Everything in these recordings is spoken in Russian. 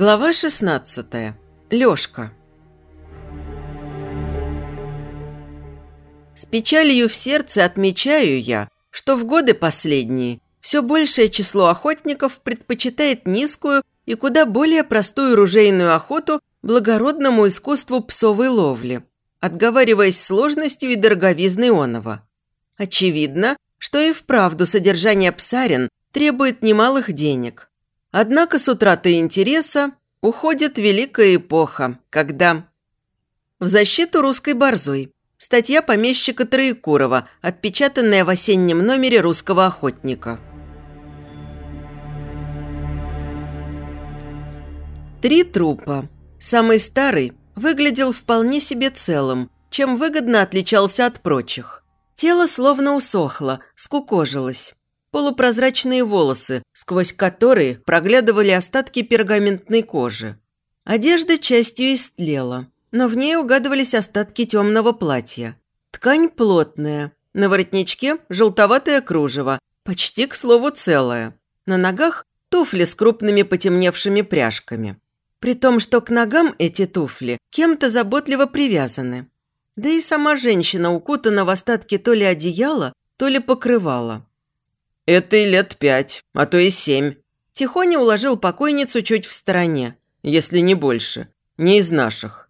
Глава 16. Лёшка. С печалью в сердце отмечаю я, что в годы последние все большее число охотников предпочитает низкую и куда более простую ружейную охоту благородному искусству псовой ловли, отговариваясь сложностью и дороговизной онова. Очевидно, что и вправду содержание псарин требует немалых денег. Однако с утратой интереса уходит великая эпоха, когда... В защиту русской борзой. Статья помещика Троекурова, отпечатанная в осеннем номере «Русского охотника». Три трупа. Самый старый выглядел вполне себе целым, чем выгодно отличался от прочих. Тело словно усохло, скукожилось полупрозрачные волосы, сквозь которые проглядывали остатки пергаментной кожи. Одежда частью истлела, но в ней угадывались остатки темного платья. Ткань плотная, на воротничке желтоватое кружево, почти, к слову, целое. На ногах туфли с крупными потемневшими пряжками. При том, что к ногам эти туфли кем-то заботливо привязаны. Да и сама женщина укутана в остатки то ли одеяла, то ли покрывала. «Этой лет пять, а то и семь». Тихоня уложил покойницу чуть в стороне, если не больше. Не из наших.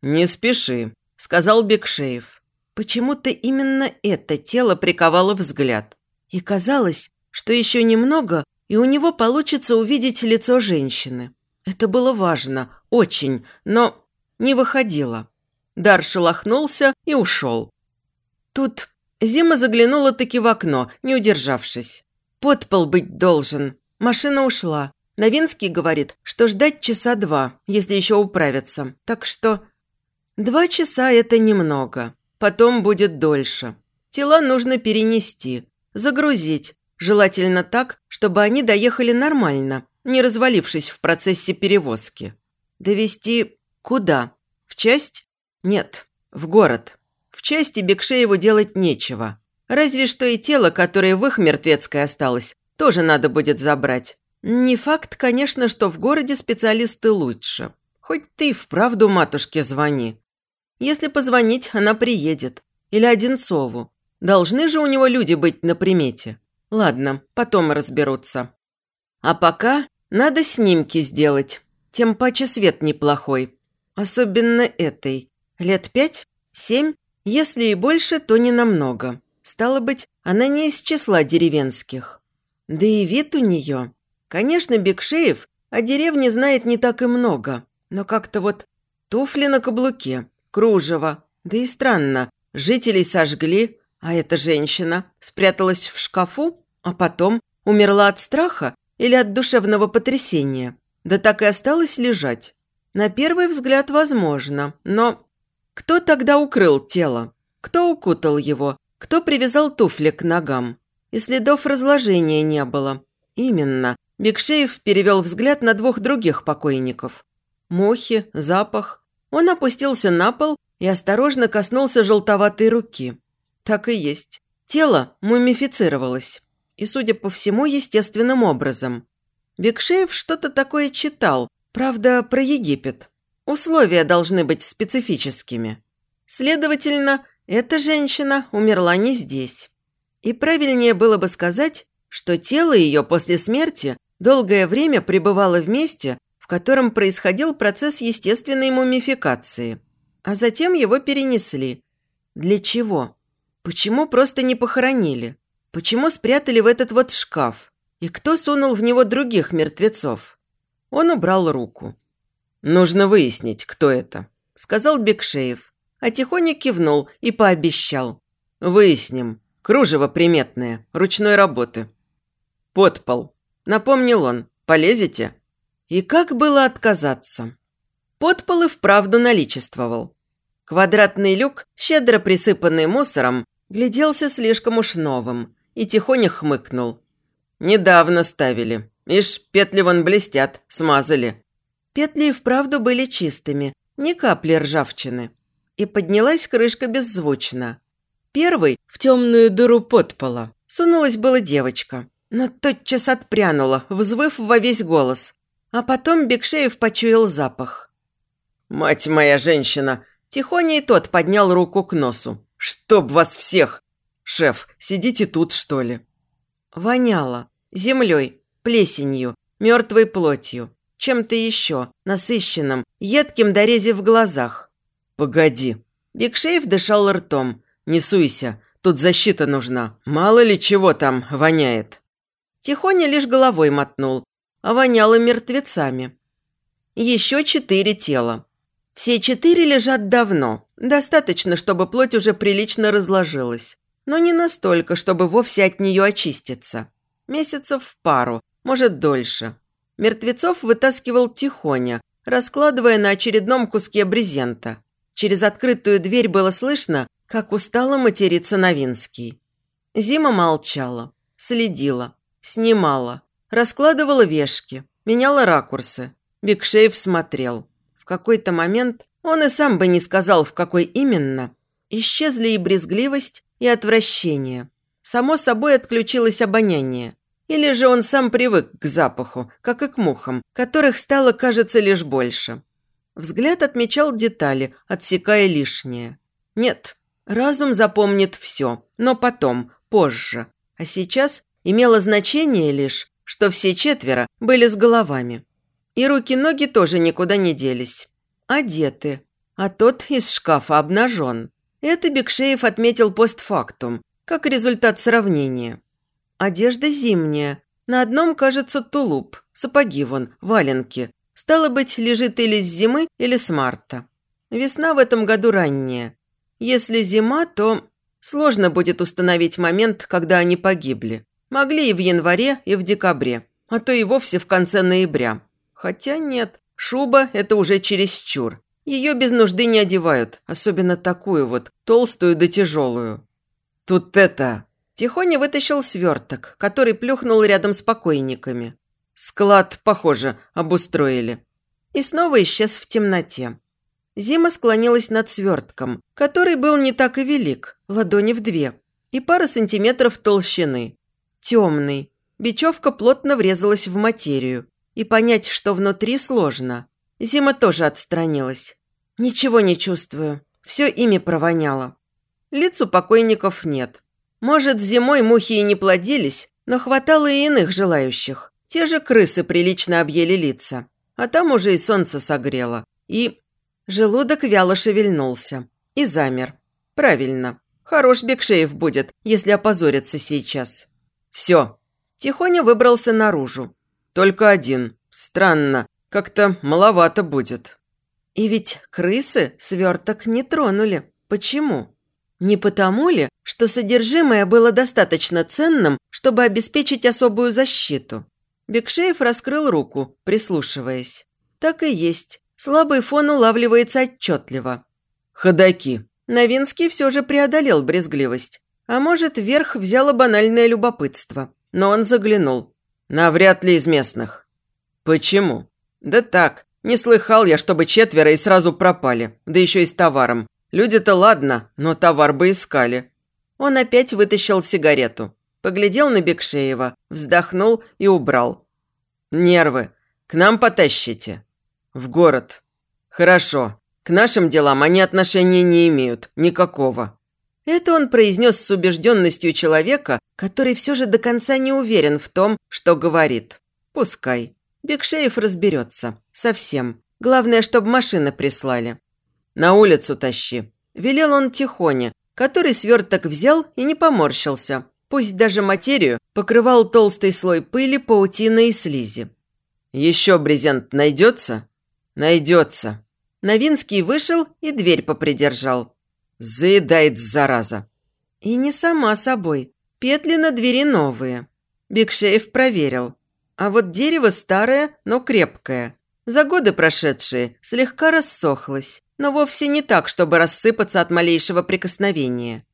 «Не спеши», – сказал Бекшеев. Почему-то именно это тело приковало взгляд. И казалось, что еще немного, и у него получится увидеть лицо женщины. Это было важно, очень, но не выходило. Дар шелохнулся и ушел. Тут Зима заглянула таки в окно, не удержавшись. Подпол быть должен. Машина ушла. Новинский говорит, что ждать часа два, если еще управятся. Так что... Два часа – это немного. Потом будет дольше. Тела нужно перенести, загрузить. Желательно так, чтобы они доехали нормально, не развалившись в процессе перевозки. Довести куда? В часть? Нет, в город. В части Бекшееву делать нечего. Разве что и тело, которое в их мертвецкой осталось, тоже надо будет забрать. Не факт, конечно, что в городе специалисты лучше. Хоть ты вправду матушке звони. Если позвонить, она приедет. Или Одинцову. Должны же у него люди быть на примете. Ладно, потом разберутся. А пока надо снимки сделать. Тем паче свет неплохой. Особенно этой. Лет пять? Семь? Если и больше, то не намного. Стало быть, она не из числа деревенских. Да и вид у нее. Конечно, Бекшеев о деревне знает не так и много, но как-то вот туфли на каблуке, кружево. Да и странно, жителей сожгли, а эта женщина спряталась в шкафу, а потом умерла от страха или от душевного потрясения. Да так и осталась лежать. На первый взгляд возможно, но кто тогда укрыл тело? Кто укутал его? Кто привязал туфли к ногам? И следов разложения не было. Именно. Бекшеев перевел взгляд на двух других покойников. Мухи, запах. Он опустился на пол и осторожно коснулся желтоватой руки. Так и есть. Тело мумифицировалось. И, судя по всему, естественным образом. Бекшеев что-то такое читал, правда, про Египет. Условия должны быть специфическими. Следовательно, эта женщина умерла не здесь. И правильнее было бы сказать, что тело ее после смерти долгое время пребывало в месте, в котором происходил процесс естественной мумификации. А затем его перенесли. Для чего? Почему просто не похоронили? Почему спрятали в этот вот шкаф? И кто сунул в него других мертвецов? Он убрал руку. «Нужно выяснить, кто это», – сказал Бекшеев, а тихоня кивнул и пообещал. «Выясним. Кружево приметное, ручной работы». «Подпол», – напомнил он. «Полезете?» И как было отказаться? Подпол и вправду наличествовал. Квадратный люк, щедро присыпанный мусором, гляделся слишком уж новым и тихоня хмыкнул. «Недавно ставили. Ишь, петли вон блестят, смазали. Петли и вправду были чистыми, ни капли ржавчины. И поднялась крышка беззвучно. Первый в темную дыру подпола сунулась была девочка, но тотчас отпрянула, взвыв во весь голос. А потом Бекшеев почуял запах. «Мать моя женщина!» Тихоня и тот поднял руку к носу. «Чтоб вас всех! Шеф, сидите тут, что ли?» Воняло. Землей, плесенью, мертвой плотью, чем-то еще, насыщенным, едким дорези в глазах. «Погоди». Бекшеев дышал ртом. «Не суйся, тут защита нужна. Мало ли чего там воняет». Тихоня лишь головой мотнул, а воняло мертвецами. Еще четыре тела. Все четыре лежат давно. Достаточно, чтобы плоть уже прилично разложилась. Но не настолько, чтобы вовсе от нее очиститься. Месяцев в пару, может дольше. Мертвецов вытаскивал тихоня, раскладывая на очередном куске брезента. Через открытую дверь было слышно, как устало материться Новинский. Зима молчала, следила, снимала, раскладывала вешки, меняла ракурсы. Бигшеев смотрел. В какой-то момент, он и сам бы не сказал, в какой именно, исчезли и брезгливость, и отвращение. Само собой отключилось обоняние. Или же он сам привык к запаху, как и к мухам, которых стало, кажется, лишь больше. Взгляд отмечал детали, отсекая лишнее. Нет, разум запомнит все, но потом, позже. А сейчас имело значение лишь, что все четверо были с головами. И руки-ноги тоже никуда не делись. Одеты. А тот из шкафа обнажен. Это Бекшеев отметил постфактум, как результат сравнения. Одежда зимняя. На одном, кажется, тулуп, сапоги вон, валенки. Стало быть, лежит или с зимы, или с марта. Весна в этом году ранняя. Если зима, то сложно будет установить момент, когда они погибли. Могли и в январе, и в декабре, а то и вовсе в конце ноября. Хотя нет, шуба – это уже чересчур. Ее без нужды не одевают, особенно такую вот, толстую да тяжелую. Тут это... Тихоня вытащил сверток, который плюхнул рядом с покойниками. Склад, похоже, обустроили. И снова исчез в темноте. Зима склонилась над свертком, который был не так и велик, ладони в две, и пара сантиметров толщины. Темный. Бечевка плотно врезалась в материю, и понять, что внутри, сложно. Зима тоже отстранилась. Ничего не чувствую. Все ими провоняло. Лиц у покойников нет. Может, зимой мухи и не плодились, но хватало и иных желающих. Те же крысы прилично объели лица. А там уже и солнце согрело. И... Желудок вяло шевельнулся. И замер. Правильно. Хорош Бекшеев будет, если опозорится сейчас. Все. Тихоня выбрался наружу. Только один. Странно. Как-то маловато будет. И ведь крысы сверток не тронули. Почему? Не потому ли, что содержимое было достаточно ценным, чтобы обеспечить особую защиту? Бекшеев раскрыл руку, прислушиваясь. Так и есть. Слабый фон улавливается отчетливо. Ходаки. Новинский все же преодолел брезгливость. А может, вверх взяло банальное любопытство. Но он заглянул. Навряд ли из местных. Почему? Да так, не слыхал я, чтобы четверо и сразу пропали, да еще и с товаром. Люди-то ладно, но товар бы искали. Он опять вытащил сигарету, поглядел на Бекшеева, вздохнул и убрал. Нервы. К нам потащите. В город. Хорошо. К нашим делам они отношения не имеют. Никакого. Это он произнес с убежденностью человека, который все же до конца не уверен в том, что говорит. Пускай. Бекшеев разберется. Совсем. Главное, чтобы машины прислали. На улицу тащи. Велел он тихоне, который сверток взял и не поморщился. Пусть даже материю покрывал толстый слой пыли, паутины и слизи. «Еще брезент найдется?» «Найдется». Новинский вышел и дверь попридержал. Заедает, зараза. И не сама собой. Петли на двери новые. Бекшеев проверил. А вот дерево старое, но крепкое. За годы прошедшие слегка рассохлось, но вовсе не так, чтобы рассыпаться от малейшего прикосновения.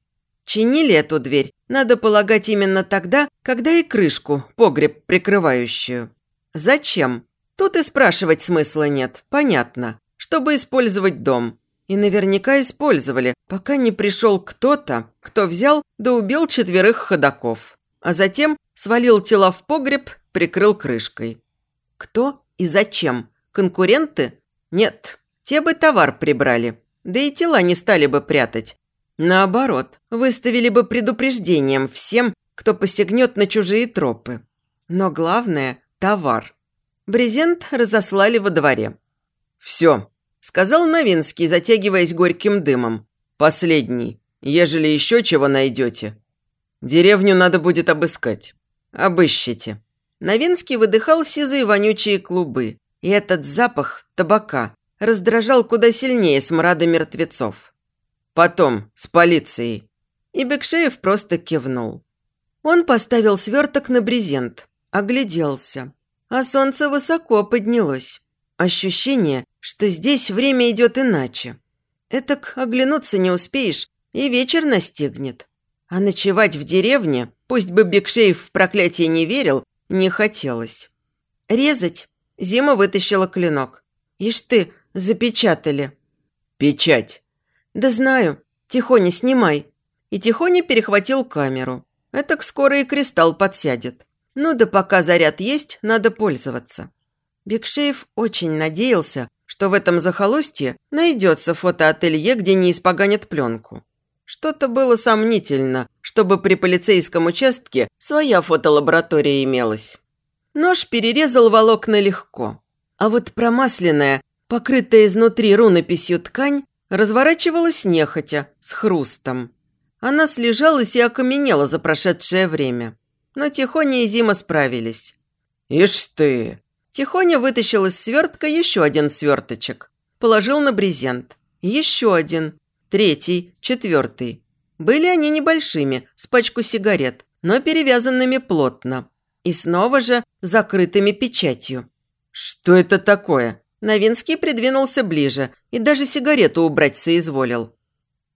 Чинили эту дверь, надо полагать, именно тогда, когда и крышку, погреб прикрывающую. Зачем? Тут и спрашивать смысла нет, понятно. Чтобы использовать дом. И наверняка использовали, пока не пришел кто-то, кто взял да убил четверых ходаков. А затем свалил тела в погреб, прикрыл крышкой. Кто? И зачем? Конкуренты? Нет, те бы товар прибрали. Да и тела не стали бы прятать. Наоборот, выставили бы предупреждением всем, кто посягнет на чужие тропы. Но главное – товар. Брезент разослали во дворе. «Все», – сказал Новинский, затягиваясь горьким дымом. «Последний. Ежели еще чего найдете, деревню надо будет обыскать. Обыщите». Новинский выдыхал сизые вонючие клубы, и этот запах табака раздражал куда сильнее смрада мертвецов. «Потом, с полицией». И Бекшеев просто кивнул. Он поставил сверток на брезент, огляделся. А солнце высоко поднялось. Ощущение, что здесь время идет иначе. Этак оглянуться не успеешь, и вечер настигнет. А ночевать в деревне, пусть бы Бекшеев в проклятие не верил, не хотелось. Резать. Зима вытащила клинок. Ишь ты, запечатали. Печать. Да знаю. Тихоня, снимай. И Тихоня перехватил камеру. Этак скоро и кристалл подсядет. Ну да пока заряд есть, надо пользоваться. Бекшеев очень надеялся, что в этом захолустье найдется фотоателье, где не испоганят пленку. Что-то было сомнительно, чтобы при полицейском участке своя фотолаборатория имелась. Нож перерезал волокна легко. А вот промасленная, покрытая изнутри рунописью ткань, разворачивалась нехотя, с хрустом. Она слежалась и окаменела за прошедшее время. Но Тихоня и Зима справились. «Ишь ты!» Тихоня вытащил из свертка еще один сверточек. Положил на брезент. Еще один третий, четвертый. Были они небольшими, с пачку сигарет, но перевязанными плотно. И снова же закрытыми печатью. «Что это такое?» Новинский придвинулся ближе и даже сигарету убрать соизволил.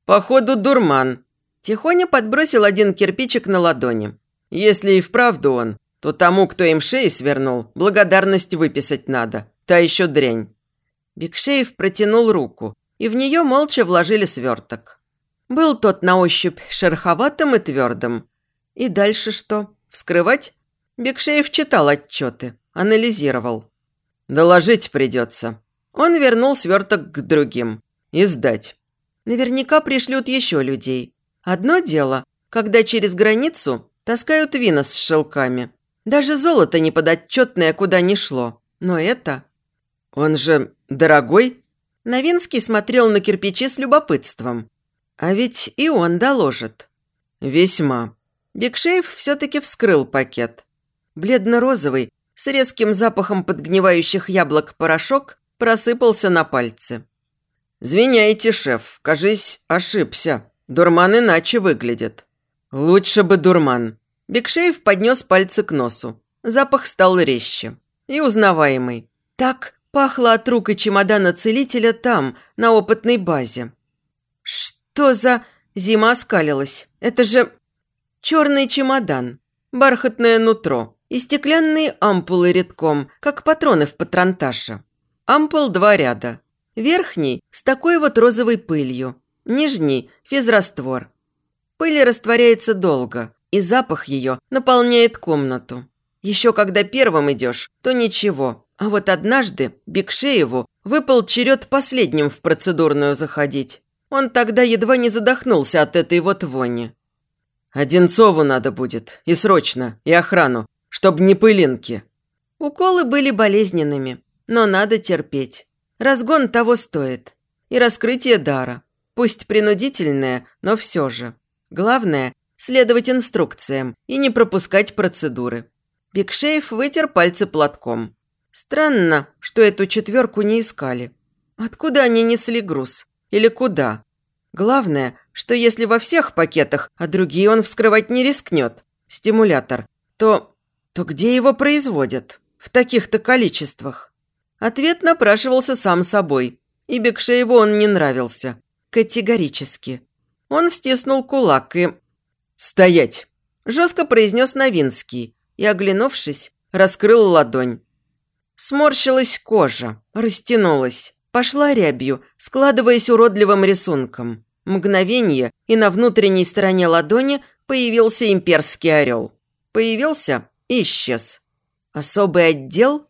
«Походу, дурман». Тихоня подбросил один кирпичик на ладони. «Если и вправду он, то тому, кто им шеи свернул, благодарность выписать надо. Та еще дрянь». Бекшеев протянул руку, и в нее молча вложили сверток. Был тот на ощупь шероховатым и твердым. И дальше что? Вскрывать? Бекшеев читал отчеты, анализировал. «Доложить придется». Он вернул сверток к другим. «И сдать». Наверняка пришлют еще людей. Одно дело, когда через границу таскают вина с шелками. Даже золото неподотчетное куда ни шло. Но это... «Он же дорогой?» Новинский смотрел на кирпичи с любопытством. А ведь и он доложит. Весьма. Бекшеев все-таки вскрыл пакет. Бледно-розовый, с резким запахом подгнивающих яблок порошок просыпался на пальцы. «Звиняйте, шеф, кажись, ошибся. Дурман иначе выглядит». «Лучше бы дурман». Бекшеев поднес пальцы к носу. Запах стал резче и узнаваемый. Так Пахло от рук и чемодана целителя там, на опытной базе. Что за... Зима оскалилась. Это же... Черный чемодан, бархатное нутро и стеклянные ампулы редком, как патроны в патронташе. Ампул два ряда. Верхний с такой вот розовой пылью, нижний – физраствор. Пыль растворяется долго, и запах ее наполняет комнату. Еще когда первым идешь, то ничего, а вот однажды Бекшееву выпал черед последним в процедурную заходить. Он тогда едва не задохнулся от этой вот вони. «Одинцову надо будет, и срочно, и охрану, чтоб не пылинки». Уколы были болезненными, но надо терпеть. Разгон того стоит. И раскрытие дара. Пусть принудительное, но все же. Главное – следовать инструкциям и не пропускать процедуры. Бекшеев вытер пальцы платком. Странно, что эту четверку не искали. Откуда они несли груз? Или куда? Главное, что если во всех пакетах, а другие он вскрывать не рискнет, стимулятор, то... то где его производят? В таких-то количествах? Ответ напрашивался сам собой, и Бекшееву он не нравился. Категорически. Он стиснул кулак и... «Стоять!» – жестко произнес Новинский и, оглянувшись, раскрыл ладонь. Сморщилась кожа, растянулась, пошла рябью, складываясь уродливым рисунком. Мгновение, и на внутренней стороне ладони появился имперский орел. Появился исчез. Особый отдел?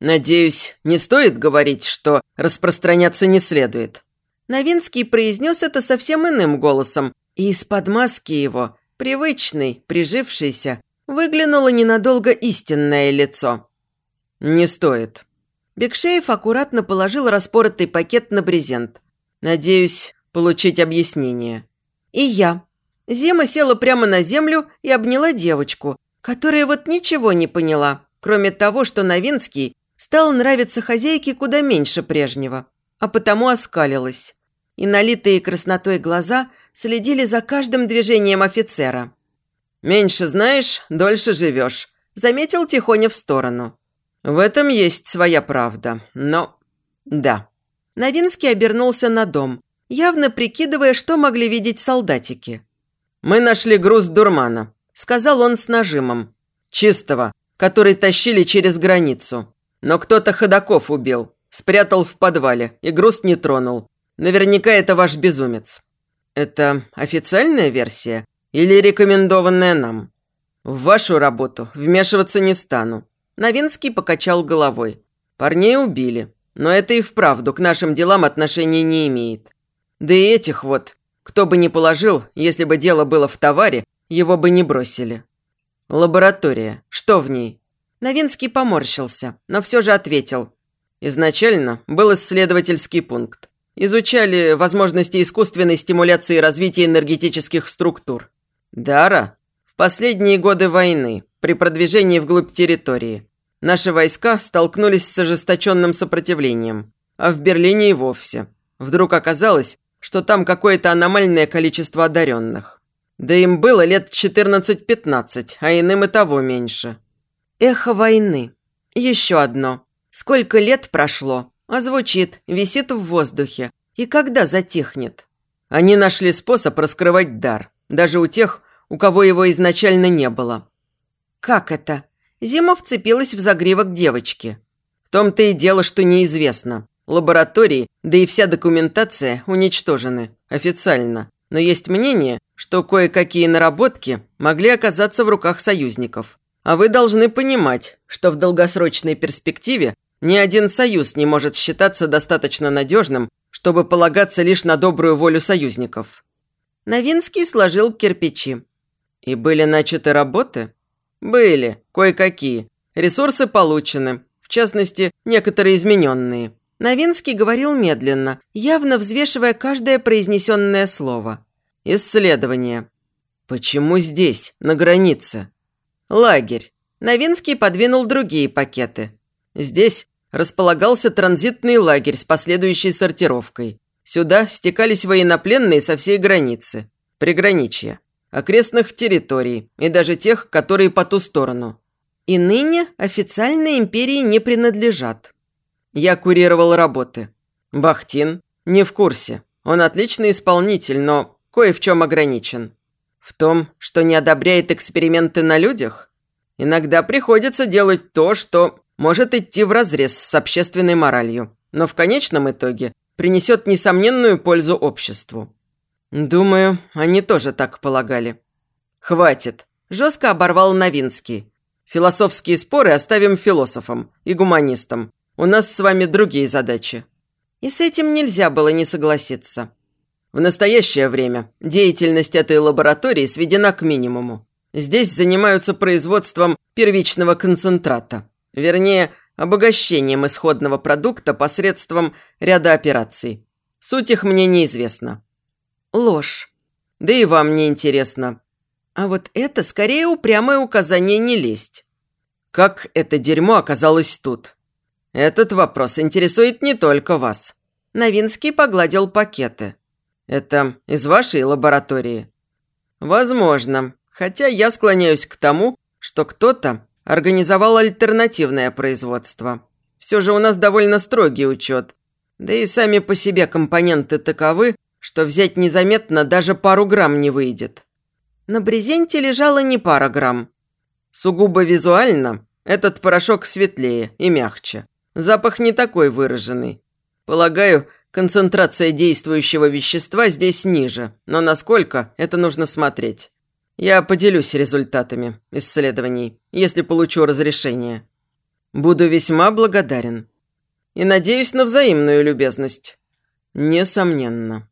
Надеюсь, не стоит говорить, что распространяться не следует. Новинский произнес это совсем иным голосом, и из-под маски его, привычный, прижившийся, выглянуло ненадолго истинное лицо. «Не стоит». Бекшеев аккуратно положил распоротый пакет на брезент. «Надеюсь получить объяснение». «И я». Зима села прямо на землю и обняла девочку, которая вот ничего не поняла, кроме того, что Новинский стал нравиться хозяйке куда меньше прежнего, а потому оскалилась. И налитые краснотой глаза следили за каждым движением офицера. «Меньше знаешь, дольше живешь», – заметил Тихоня в сторону. «В этом есть своя правда, но...» «Да». Новинский обернулся на дом, явно прикидывая, что могли видеть солдатики. «Мы нашли груз дурмана», – сказал он с нажимом. «Чистого, который тащили через границу. Но кто-то ходаков убил, спрятал в подвале и груз не тронул. Наверняка это ваш безумец. Это официальная версия или рекомендованная нам? В вашу работу вмешиваться не стану. Новинский покачал головой. Парней убили, но это и вправду к нашим делам отношения не имеет. Да и этих вот, кто бы ни положил, если бы дело было в товаре, его бы не бросили. Лаборатория. Что в ней? Новинский поморщился, но все же ответил. Изначально был исследовательский пункт. Изучали возможности искусственной стимуляции развития энергетических структур. Дара в последние годы войны, при продвижении вглубь территории, наши войска столкнулись с ожесточенным сопротивлением, а в Берлине и вовсе. Вдруг оказалось, что там какое-то аномальное количество одаренных. Да им было лет 14-15, а иным и того меньше. Эхо войны. Еще одно. Сколько лет прошло, а звучит, висит в воздухе. И когда затихнет? Они нашли способ раскрывать дар. Даже у тех, у кого его изначально не было. Как это? Зима вцепилась в загривок девочки. В том-то и дело, что неизвестно. Лаборатории, да и вся документация уничтожены. Официально. Но есть мнение, что кое-какие наработки могли оказаться в руках союзников. А вы должны понимать, что в долгосрочной перспективе ни один союз не может считаться достаточно надежным, чтобы полагаться лишь на добрую волю союзников. Новинский сложил кирпичи. И были начаты работы? Были, кое-какие. Ресурсы получены, в частности, некоторые измененные. Новинский говорил медленно, явно взвешивая каждое произнесенное слово. Исследование. Почему здесь, на границе? Лагерь. Новинский подвинул другие пакеты. Здесь располагался транзитный лагерь с последующей сортировкой. Сюда стекались военнопленные со всей границы, приграничья, окрестных территорий и даже тех, которые по ту сторону. И ныне официальной империи не принадлежат. Я курировал работы. Бахтин не в курсе. Он отличный исполнитель, но кое в чем ограничен. В том, что не одобряет эксперименты на людях? Иногда приходится делать то, что может идти вразрез с общественной моралью, но в конечном итоге принесет несомненную пользу обществу. Думаю, они тоже так полагали. Хватит. Жестко оборвал Новинский. Философские споры оставим философам и гуманистам. У нас с вами другие задачи. И с этим нельзя было не согласиться. В настоящее время деятельность этой лаборатории сведена к минимуму. Здесь занимаются производством первичного концентрата. Вернее, обогащением исходного продукта посредством ряда операций. Суть их мне неизвестна. Ложь. Да и вам не интересно. А вот это скорее упрямое указание не лезть. Как это дерьмо оказалось тут? Этот вопрос интересует не только вас. Новинский погладил пакеты. Это из вашей лаборатории? Возможно. Хотя я склоняюсь к тому, что кто-то организовал альтернативное производство. Все же у нас довольно строгий учет. Да и сами по себе компоненты таковы, что взять незаметно даже пару грамм не выйдет. На брезенте лежало не пара грамм. Сугубо визуально этот порошок светлее и мягче. Запах не такой выраженный. Полагаю, Концентрация действующего вещества здесь ниже, но насколько, это нужно смотреть. Я поделюсь результатами исследований, если получу разрешение. Буду весьма благодарен. И надеюсь на взаимную любезность. Несомненно.